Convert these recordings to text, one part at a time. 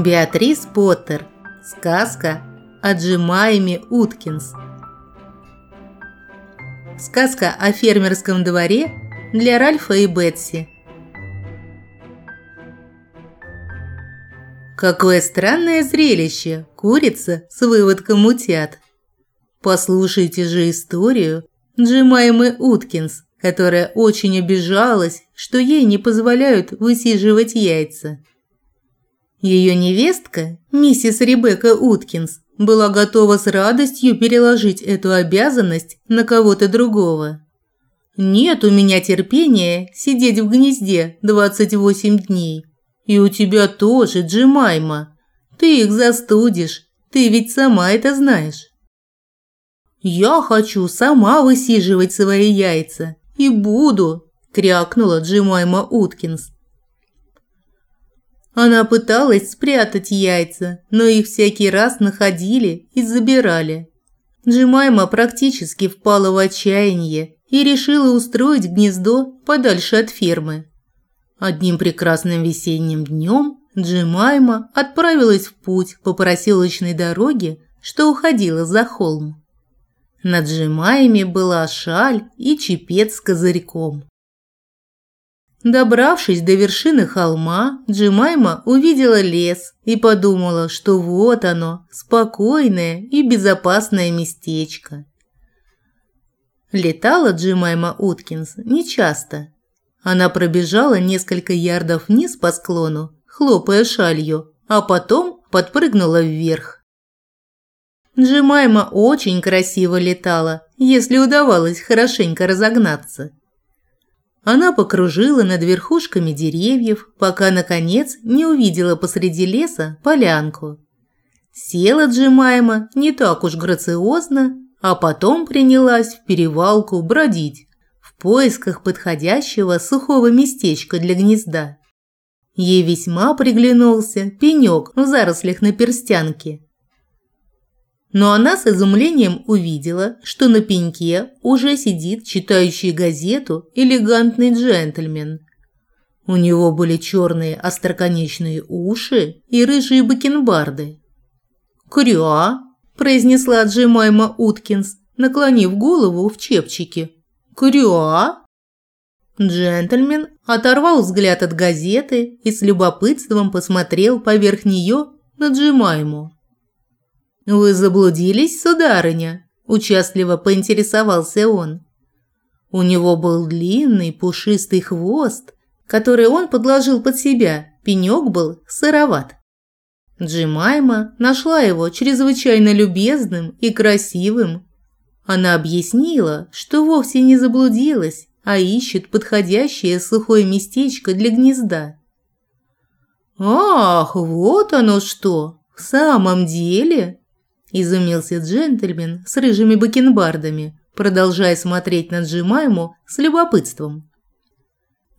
Беатрис Поттер. Сказка о Джемайме Уткинс. Сказка о фермерском дворе для Ральфа и Бетси. Какое странное зрелище! Курица с выводком утят. Послушайте же историю Джемаймы Уткинс, которая очень обижалась, что ей не позволяют высиживать яйца. Ее невестка, миссис Ребекка Уткинс, была готова с радостью переложить эту обязанность на кого-то другого. «Нет у меня терпения сидеть в гнезде 28 дней. И у тебя тоже, Джимайма. Ты их застудишь, ты ведь сама это знаешь». «Я хочу сама высиживать свои яйца. И буду», – крякнула Джимайма Уткинс. Она пыталась спрятать яйца, но их всякий раз находили и забирали. Джимайма практически впала в отчаяние и решила устроить гнездо подальше от фермы. Одним прекрасным весенним днем Джимайма отправилась в путь по проселочной дороге, что уходила за холм. На Джимайме была шаль и чепец с козырьком. Добравшись до вершины холма, Джимайма увидела лес и подумала, что вот оно, спокойное и безопасное местечко. Летала Джимайма Уткинс нечасто. Она пробежала несколько ярдов вниз по склону, хлопая шалью, а потом подпрыгнула вверх. Джимайма очень красиво летала, если удавалось хорошенько разогнаться. Она покружила над верхушками деревьев, пока, наконец, не увидела посреди леса полянку. Села Джимайма не так уж грациозно, а потом принялась в перевалку бродить в поисках подходящего сухого местечка для гнезда. Ей весьма приглянулся пенек в зарослях на перстянке, но она с изумлением увидела, что на пеньке уже сидит читающий газету элегантный джентльмен. У него были черные остроконечные уши и рыжие бакенбарды. «Кря!» – произнесла Джемайма Уткинс, наклонив голову в чепчике. «Кря!» Джентльмен оторвал взгляд от газеты и с любопытством посмотрел поверх нее на Джемайму. «Вы заблудились, сударыня?» – участливо поинтересовался он. У него был длинный пушистый хвост, который он подложил под себя, пенек был сыроват. Джимайма нашла его чрезвычайно любезным и красивым. Она объяснила, что вовсе не заблудилась, а ищет подходящее сухое местечко для гнезда. «Ах, вот оно что! В самом деле!» Изумился джентльмен с рыжими бакенбардами, продолжая смотреть на Джимайму с любопытством.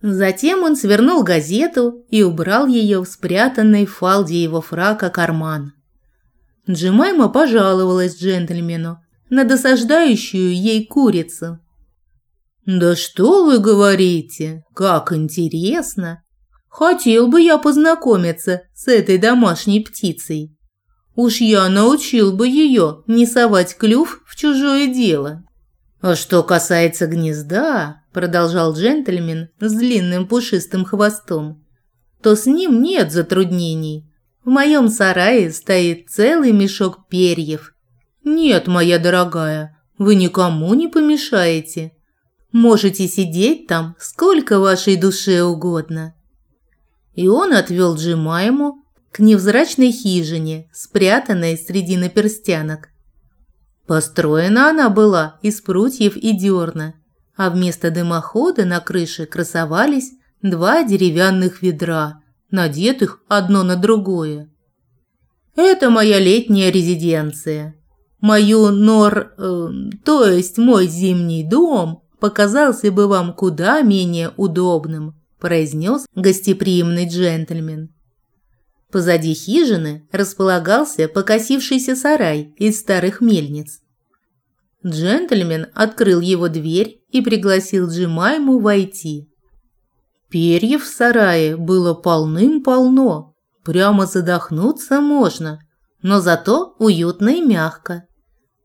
Затем он свернул газету и убрал ее в спрятанный в фалде его фрака карман. Джимайма пожаловалась джентльмену на досаждающую ей курицу. «Да что вы говорите? Как интересно! Хотел бы я познакомиться с этой домашней птицей!» Уж я научил бы ее не совать клюв в чужое дело. А что касается гнезда, продолжал джентльмен с длинным пушистым хвостом, то с ним нет затруднений. В моем сарае стоит целый мешок перьев. Нет, моя дорогая, вы никому не помешаете. Можете сидеть там сколько вашей душе угодно. И он отвел Джимайму к невзрачной хижине, спрятанной среди наперстянок. Построена она была из прутьев и дерна, а вместо дымохода на крыше красовались два деревянных ведра, надетых одно на другое. Это моя летняя резиденция. Мою нор, э, то есть мой зимний дом, показался бы вам куда менее удобным, произнес гостеприимный джентльмен. Позади хижины располагался покосившийся сарай из старых мельниц. Джентльмен открыл его дверь и пригласил Джимайму войти. Перьев в сарае было полным-полно. Прямо задохнуться можно, но зато уютно и мягко.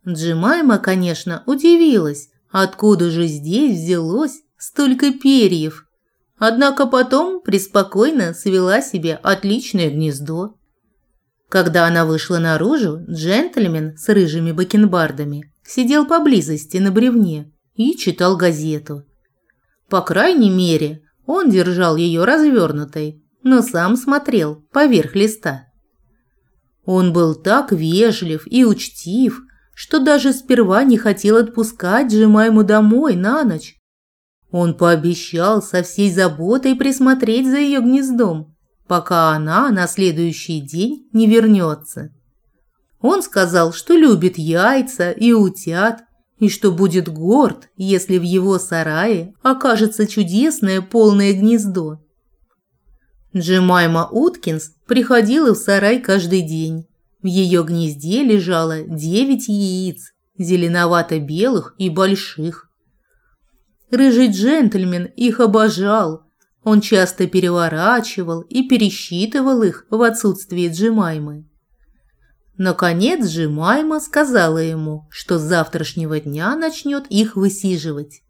Джимайма, конечно, удивилась, откуда же здесь взялось столько перьев. Однако потом преспокойно свела себе отличное гнездо. Когда она вышла наружу, джентльмен с рыжими бакенбардами сидел поблизости на бревне и читал газету. По крайней мере, он держал ее развернутой, но сам смотрел поверх листа. Он был так вежлив и учтив, что даже сперва не хотел отпускать Джемайму домой на ночь. Он пообещал со всей заботой присмотреть за ее гнездом, пока она на следующий день не вернется. Он сказал, что любит яйца и утят, и что будет горд, если в его сарае окажется чудесное полное гнездо. Джемайма Уткинс приходила в сарай каждый день. В ее гнезде лежало девять яиц, зеленовато-белых и больших. Рыжий джентльмен их обожал. Он часто переворачивал и пересчитывал их в отсутствие Джемаймы. Наконец Джемайма сказала ему, что с завтрашнего дня начнет их высиживать.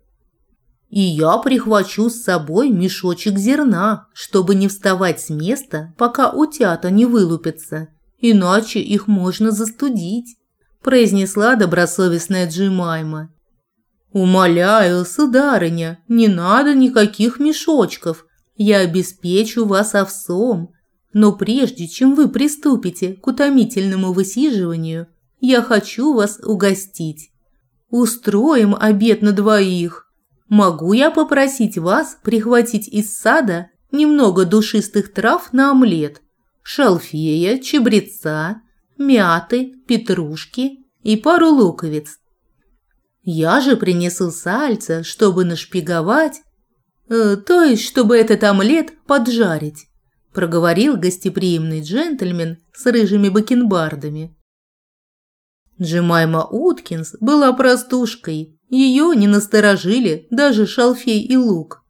«И я прихвачу с собой мешочек зерна, чтобы не вставать с места, пока утята не вылупятся, иначе их можно застудить», произнесла добросовестная Джемайма. «Умоляю, сударыня, не надо никаких мешочков, я обеспечу вас овсом, но прежде чем вы приступите к утомительному высиживанию, я хочу вас угостить. Устроим обед на двоих. Могу я попросить вас прихватить из сада немного душистых трав на омлет, шалфея, чабреца, мяты, петрушки и пару луковиц. Я же принесу сальца, чтобы нашпиговать, э, то есть чтобы этот омлет поджарить проговорил гостеприимный джентльмен с рыжими бакенбардами. Джемайма Уткинс была простушкой, ее не насторожили даже шалфей и лук.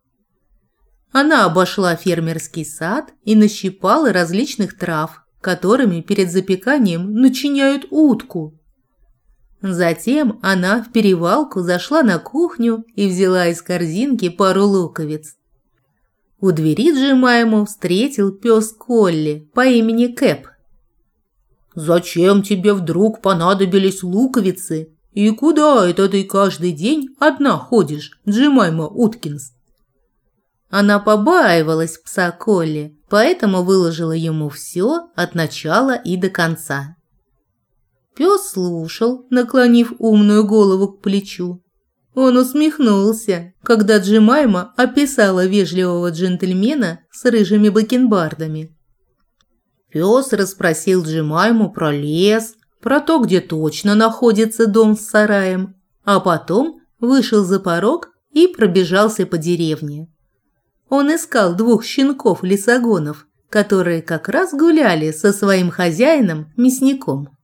Она обошла фермерский сад и нащипала различных трав, которыми перед запеканием начиняют утку. Затем она в перевалку зашла на кухню и взяла из корзинки пару луковиц. У двери Джимайму встретил пес Колли по имени Кэп. «Зачем тебе вдруг понадобились луковицы? И куда это ты каждый день одна ходишь, Джимайма Уткинс?» Она побаивалась пса Колли, поэтому выложила ему все от начала и до конца. Пес слушал, наклонив умную голову к плечу, он усмехнулся, когда Джимайма описала вежливого джентльмена с рыжими бакенбардами. Пес расспросил Джимайму про лес, про то, где точно находится дом с сараем, а потом вышел за порог и пробежался по деревне. Он искал двух щенков-лесогонов, которые как раз гуляли со своим хозяином-мясником.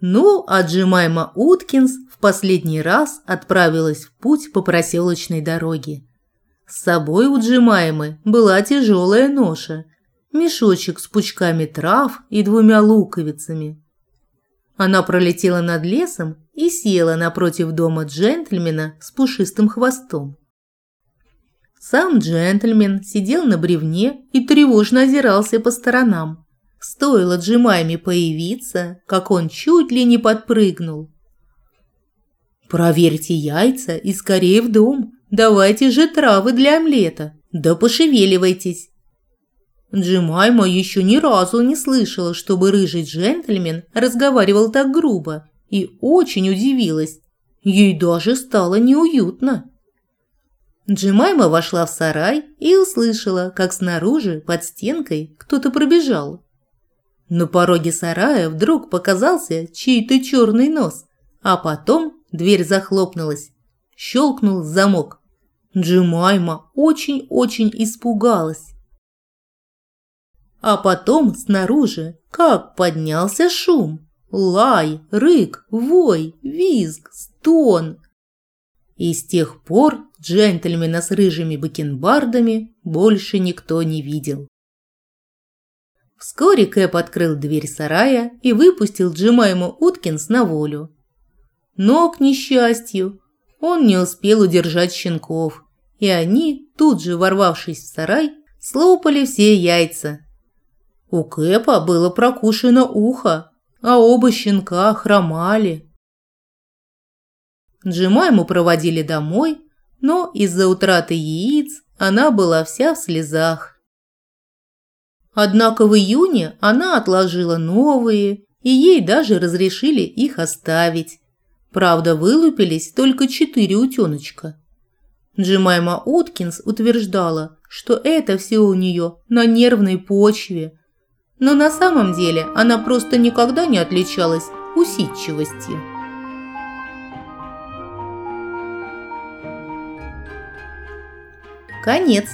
Ну, а Джимайма Уткинс в последний раз отправилась в путь по проселочной дороге. С собой у Джимаймы была тяжелая ноша, мешочек с пучками трав и двумя луковицами. Она пролетела над лесом и села напротив дома джентльмена с пушистым хвостом. Сам джентльмен сидел на бревне и тревожно озирался по сторонам. Стоило Джимайме появиться, как он чуть ли не подпрыгнул. «Проверьте яйца и скорее в дом. Давайте же травы для омлета. Да пошевеливайтесь». Джимайма еще ни разу не слышала, чтобы рыжий джентльмен разговаривал так грубо, и очень удивилась. Ей даже стало неуютно. Джимайма вошла в сарай и услышала, как снаружи, под стенкой, кто-то пробежал. На пороге сарая вдруг показался чей-то черный нос, а потом дверь захлопнулась. Щелкнул замок. Джимайма очень-очень испугалась. А потом снаружи как поднялся шум. Лай, рык, вой, визг, стон. И с тех пор джентльмена с рыжими бакенбардами больше никто не видел. Вскоре Кэп открыл дверь сарая и выпустил Джимайму Уткинс на волю. Но, к несчастью, он не успел удержать щенков, и они, тут же ворвавшись в сарай, слопали все яйца. У Кэпа было прокушено ухо, а оба щенка хромали. Джимайму проводили домой, но из-за утраты яиц она была вся в слезах. Однако в июне она отложила новые, и ей даже разрешили их оставить. Правда, вылупились только четыре утеночка. Джимайма Уткинс утверждала, что это все у нее на нервной почве. Но на самом деле она просто никогда не отличалась усидчивостью. Конец.